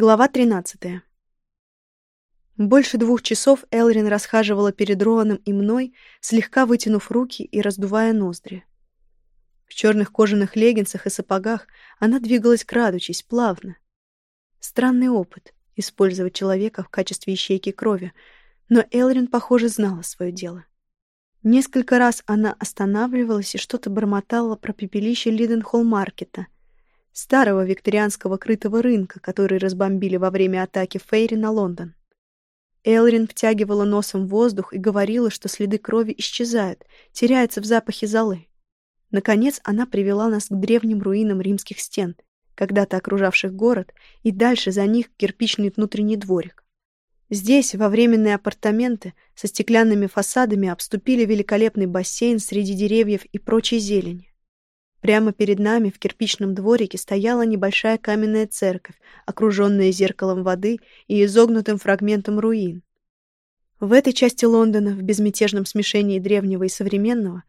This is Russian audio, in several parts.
Глава 13. Больше двух часов Элрин расхаживала перед Роаном и мной, слегка вытянув руки и раздувая ноздри. В черных кожаных леггинсах и сапогах она двигалась крадучись, плавно. Странный опыт — использовать человека в качестве ищейки крови, но Элрин, похоже, знала свое дело. Несколько раз она останавливалась и что-то бормотала про пепелище Лиденхолл-маркета — старого викторианского крытого рынка, который разбомбили во время атаки Фейри на Лондон. Элрин втягивала носом воздух и говорила, что следы крови исчезают, теряются в запахе золы. Наконец она привела нас к древним руинам римских стен, когда-то окружавших город, и дальше за них кирпичный внутренний дворик. Здесь, во временные апартаменты, со стеклянными фасадами обступили великолепный бассейн среди деревьев и прочей зелени. Прямо перед нами в кирпичном дворике стояла небольшая каменная церковь, окруженная зеркалом воды и изогнутым фрагментом руин. В этой части Лондона, в безмятежном смешении древнего и современного,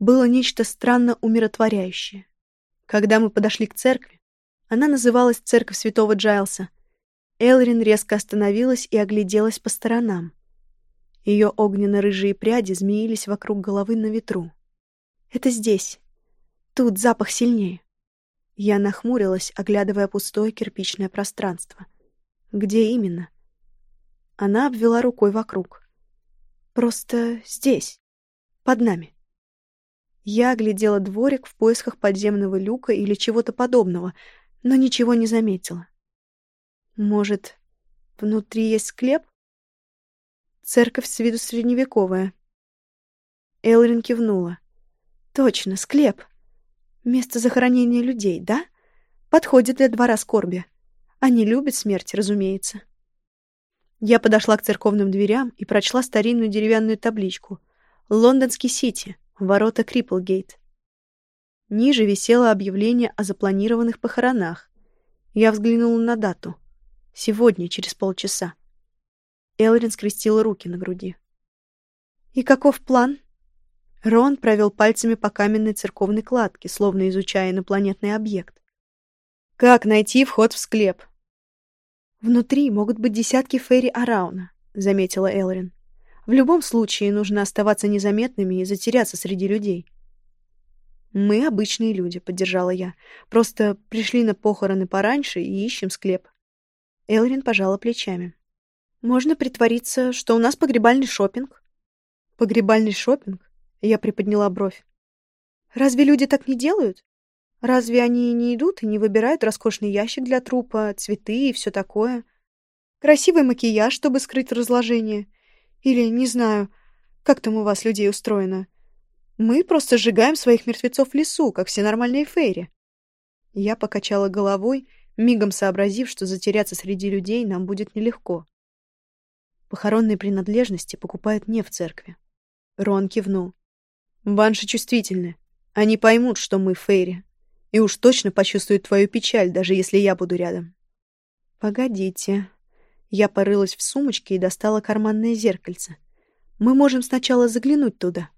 было нечто странно умиротворяющее. Когда мы подошли к церкви, она называлась Церковь Святого Джайлса. Элрин резко остановилась и огляделась по сторонам. Ее огненно-рыжие пряди змеились вокруг головы на ветру. «Это здесь», Тут запах сильнее. Я нахмурилась, оглядывая пустое кирпичное пространство. Где именно? Она обвела рукой вокруг. Просто здесь, под нами. Я оглядела дворик в поисках подземного люка или чего-то подобного, но ничего не заметила. Может, внутри есть склеп? Церковь с виду средневековая. Элрин кивнула. Точно, склеп. Место захоронения людей, да? Подходит для двора скорби. Они любят смерть, разумеется. Я подошла к церковным дверям и прочла старинную деревянную табличку. «Лондонский Сити. Ворота Крипплгейт». Ниже висело объявление о запланированных похоронах. Я взглянула на дату. Сегодня, через полчаса. Элрин скрестила руки на груди. «И каков план?» Рон провел пальцами по каменной церковной кладке, словно изучая инопланетный объект. «Как найти вход в склеп?» «Внутри могут быть десятки Ферри Арауна», — заметила Элрин. «В любом случае нужно оставаться незаметными и затеряться среди людей». «Мы обычные люди», — поддержала я. «Просто пришли на похороны пораньше и ищем склеп». Элрин пожала плечами. «Можно притвориться, что у нас погребальный шопинг». «Погребальный шопинг? Я приподняла бровь. «Разве люди так не делают? Разве они не идут и не выбирают роскошный ящик для трупа, цветы и все такое? Красивый макияж, чтобы скрыть разложение? Или, не знаю, как там у вас людей устроено? Мы просто сжигаем своих мертвецов в лесу, как все нормальные фейри». Я покачала головой, мигом сообразив, что затеряться среди людей нам будет нелегко. Похоронные принадлежности покупают не в церкви. Рон кивнул. Банши чувствительны. Они поймут, что мы Фейри. И уж точно почувствуют твою печаль, даже если я буду рядом. Погодите. Я порылась в сумочке и достала карманное зеркальце. Мы можем сначала заглянуть туда.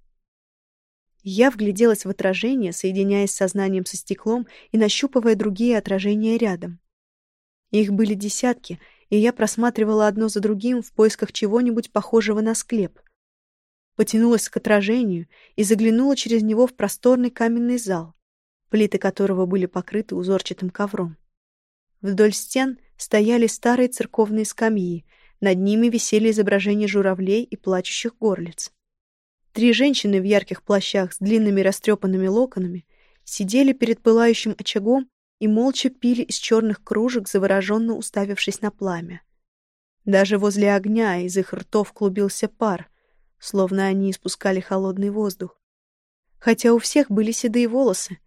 Я вгляделась в отражение, соединяясь сознанием со стеклом и нащупывая другие отражения рядом. Их были десятки, и я просматривала одно за другим в поисках чего-нибудь похожего на склеп — потянулась к отражению и заглянула через него в просторный каменный зал, плиты которого были покрыты узорчатым ковром. Вдоль стен стояли старые церковные скамьи, над ними висели изображения журавлей и плачущих горлиц. Три женщины в ярких плащах с длинными растрепанными локонами сидели перед пылающим очагом и молча пили из черных кружек, завороженно уставившись на пламя. Даже возле огня из их ртов клубился пар, словно они испускали холодный воздух. Хотя у всех были седые волосы,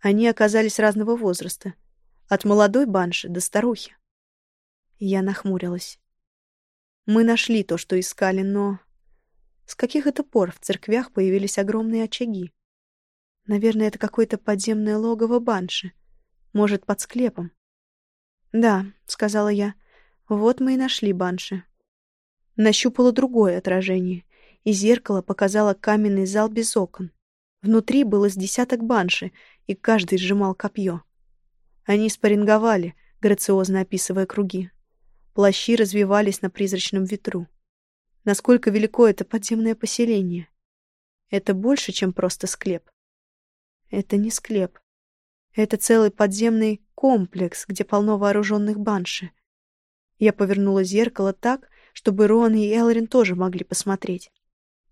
они оказались разного возраста, от молодой банши до старухи. Я нахмурилась. Мы нашли то, что искали, но... С каких это пор в церквях появились огромные очаги? Наверное, это какое-то подземное логово банши. Может, под склепом. «Да», — сказала я, — «вот мы и нашли банши». Нащупала другое отражение и зеркало показало каменный зал без окон. Внутри было с десяток банши, и каждый сжимал копье. Они спарринговали, грациозно описывая круги. Плащи развивались на призрачном ветру. Насколько велико это подземное поселение? Это больше, чем просто склеп. Это не склеп. Это целый подземный комплекс, где полно вооруженных банши. Я повернула зеркало так, чтобы Рон и Элрин тоже могли посмотреть.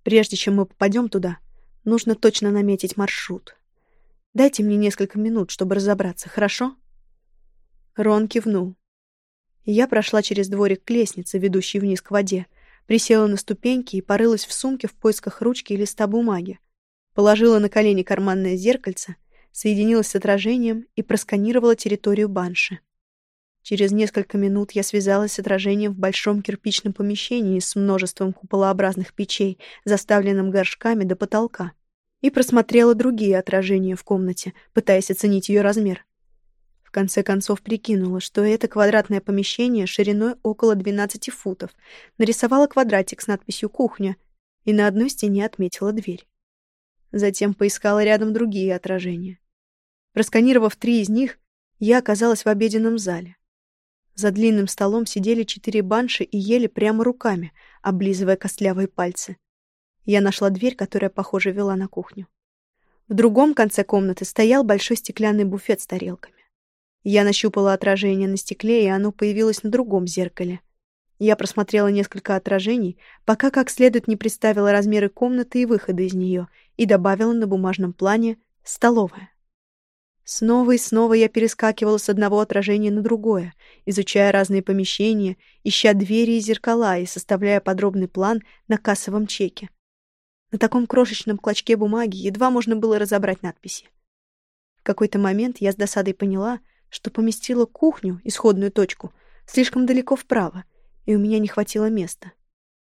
Прежде чем мы попадем туда, нужно точно наметить маршрут. Дайте мне несколько минут, чтобы разобраться, хорошо? Рон кивнул. Я прошла через дворик к лестнице, ведущей вниз к воде, присела на ступеньки и порылась в сумке в поисках ручки и листа бумаги. Положила на колени карманное зеркальце, соединилась с отражением и просканировала территорию банши. Через несколько минут я связалась с отражением в большом кирпичном помещении с множеством куполообразных печей, заставленным горшками до потолка, и просмотрела другие отражения в комнате, пытаясь оценить ее размер. В конце концов прикинула, что это квадратное помещение шириной около 12 футов, нарисовала квадратик с надписью «Кухня» и на одной стене отметила дверь. Затем поискала рядом другие отражения. Просканировав три из них, я оказалась в обеденном зале. За длинным столом сидели четыре банши и ели прямо руками, облизывая костлявые пальцы. Я нашла дверь, которая, похоже, вела на кухню. В другом конце комнаты стоял большой стеклянный буфет с тарелками. Я нащупала отражение на стекле, и оно появилось на другом зеркале. Я просмотрела несколько отражений, пока как следует не представила размеры комнаты и выхода из нее, и добавила на бумажном плане «столовая». Снова и снова я перескакивала с одного отражения на другое, изучая разные помещения, ища двери и зеркала и составляя подробный план на кассовом чеке. На таком крошечном клочке бумаги едва можно было разобрать надписи. В какой-то момент я с досадой поняла, что поместила кухню, исходную точку, слишком далеко вправо, и у меня не хватило места.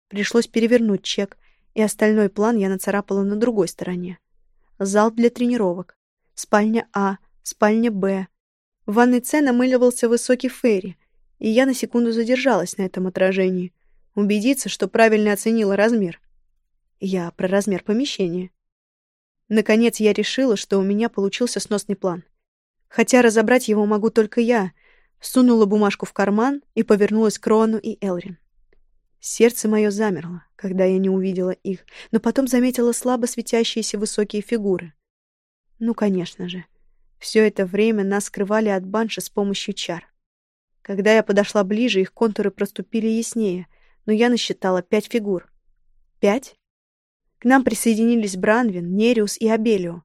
Пришлось перевернуть чек, и остальной план я нацарапала на другой стороне. Зал для тренировок, спальня А — спальня Б. В ванной С намыливался высокий Ферри, и я на секунду задержалась на этом отражении, убедиться, что правильно оценила размер. Я про размер помещения. Наконец я решила, что у меня получился сносный план. Хотя разобрать его могу только я, сунула бумажку в карман и повернулась к Рону и Элрин. Сердце мое замерло, когда я не увидела их, но потом заметила слабо светящиеся высокие фигуры. Ну, конечно же. Все это время нас скрывали от банши с помощью чар. Когда я подошла ближе, их контуры проступили яснее, но я насчитала пять фигур. Пять? К нам присоединились Бранвин, Нериус и Абелио.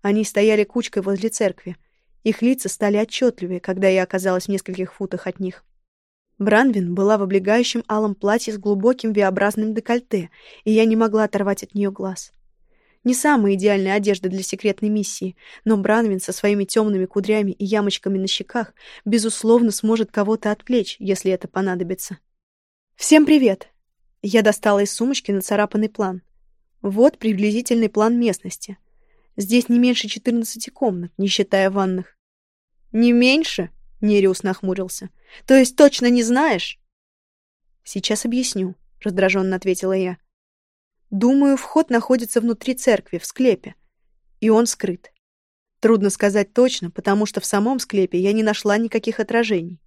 Они стояли кучкой возле церкви. Их лица стали отчетливее, когда я оказалась в нескольких футах от них. Бранвин была в облегающем алом платье с глубоким V-образным декольте, и я не могла оторвать от нее глаз. Не самая идеальная одежда для секретной миссии, но Бранвин со своими темными кудрями и ямочками на щеках, безусловно, сможет кого-то отвлечь, если это понадобится. «Всем привет!» Я достала из сумочки нацарапанный план. Вот приблизительный план местности. Здесь не меньше 14 комнат, не считая ванных. «Не меньше?» — Нериус нахмурился. «То есть точно не знаешь?» «Сейчас объясню», — раздраженно ответила я. Думаю, вход находится внутри церкви, в склепе. И он скрыт. Трудно сказать точно, потому что в самом склепе я не нашла никаких отражений.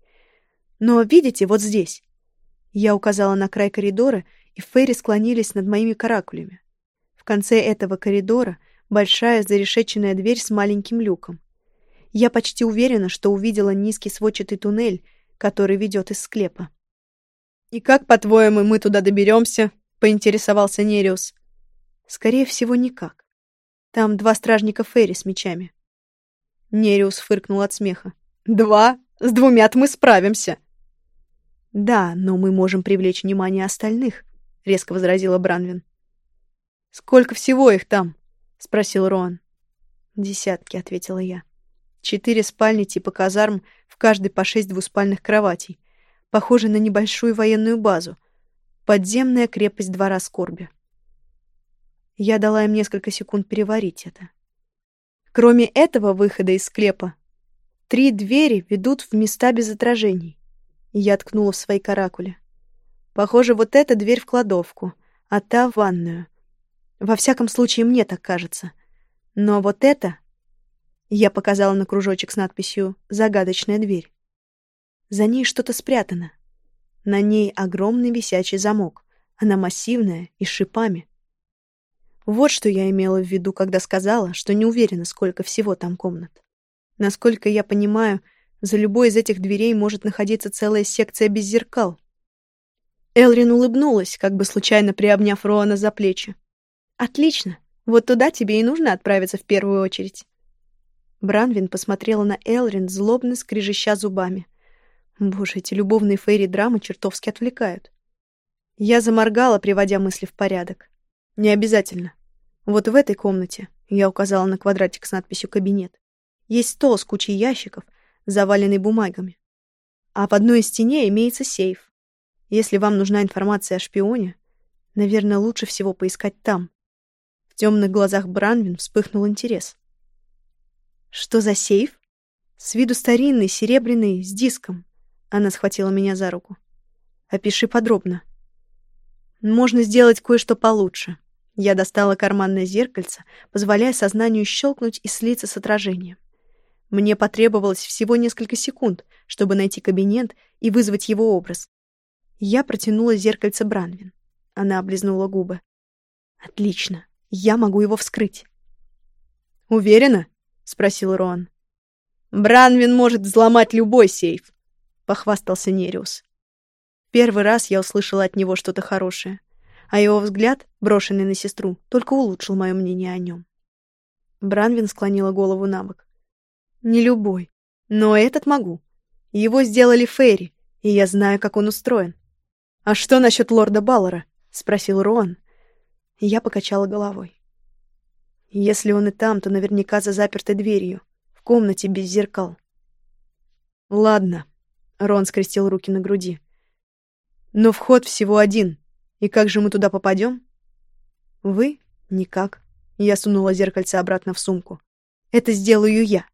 Но видите, вот здесь. Я указала на край коридора, и Ферри склонились над моими каракулями. В конце этого коридора большая зарешеченная дверь с маленьким люком. Я почти уверена, что увидела низкий сводчатый туннель, который ведет из склепа. «И как, по-твоему, мы туда доберемся?» — поинтересовался Нериус. «Скорее всего, никак. Там два стражника Ферри с мечами». Нериус фыркнул от смеха. «Два? С двумя мы справимся!» «Да, но мы можем привлечь внимание остальных», — резко возразила Бранвин. «Сколько всего их там?» — спросил Роан. «Десятки», — ответила я. «Четыре спальни типа казарм, в каждой по шесть двуспальных кроватей. Похоже на небольшую военную базу. Подземная крепость двора скорби. Я дала им несколько секунд переварить это. Кроме этого выхода из склепа, три двери ведут в места без отражений. Я ткнула в свои каракули. Похоже, вот эта дверь в кладовку, а та в ванную. Во всяком случае, мне так кажется. Но вот это... Я показала на кружочек с надписью «Загадочная дверь». За ней что-то спрятано. На ней огромный висячий замок. Она массивная и с шипами. Вот что я имела в виду, когда сказала, что не уверена, сколько всего там комнат. Насколько я понимаю, за любой из этих дверей может находиться целая секция без зеркал. Элрин улыбнулась, как бы случайно приобняв Роана за плечи. «Отлично. Вот туда тебе и нужно отправиться в первую очередь». Бранвин посмотрела на Элрин, злобно скрежеща зубами. Боже, эти любовные фейри-драмы чертовски отвлекают. Я заморгала, приводя мысли в порядок. Не обязательно. Вот в этой комнате, я указала на квадратик с надписью «Кабинет», есть стол с кучей ящиков, заваленный бумагами. А в одной из стене имеется сейф. Если вам нужна информация о шпионе, наверное, лучше всего поискать там. В темных глазах Бранвин вспыхнул интерес. Что за сейф? С виду старинный, серебряный, с диском. Она схватила меня за руку. Опиши подробно. Можно сделать кое-что получше. Я достала карманное зеркальце, позволяя сознанию щелкнуть и слиться с отражением. Мне потребовалось всего несколько секунд, чтобы найти кабинет и вызвать его образ. Я протянула зеркальце Бранвин. Она облизнула губы. «Отлично. Я могу его вскрыть». «Уверена?» — спросил Роан. «Бранвин может взломать любой сейф», — похвастался Нериус. Первый раз я услышала от него что-то хорошее, а его взгляд, брошенный на сестру, только улучшил мое мнение о нем. Бранвин склонила голову на бок. Не любой. Но этот могу. Его сделали Ферри, и я знаю, как он устроен. «А что насчет лорда Баллара?» — спросил Роан. Я покачала головой. Если он и там, то наверняка за запертой дверью, в комнате без зеркал. «Ладно», — Рон скрестил руки на груди. «Но вход всего один, и как же мы туда попадем?» «Вы? Никак». Я сунула зеркальце обратно в сумку. «Это сделаю я».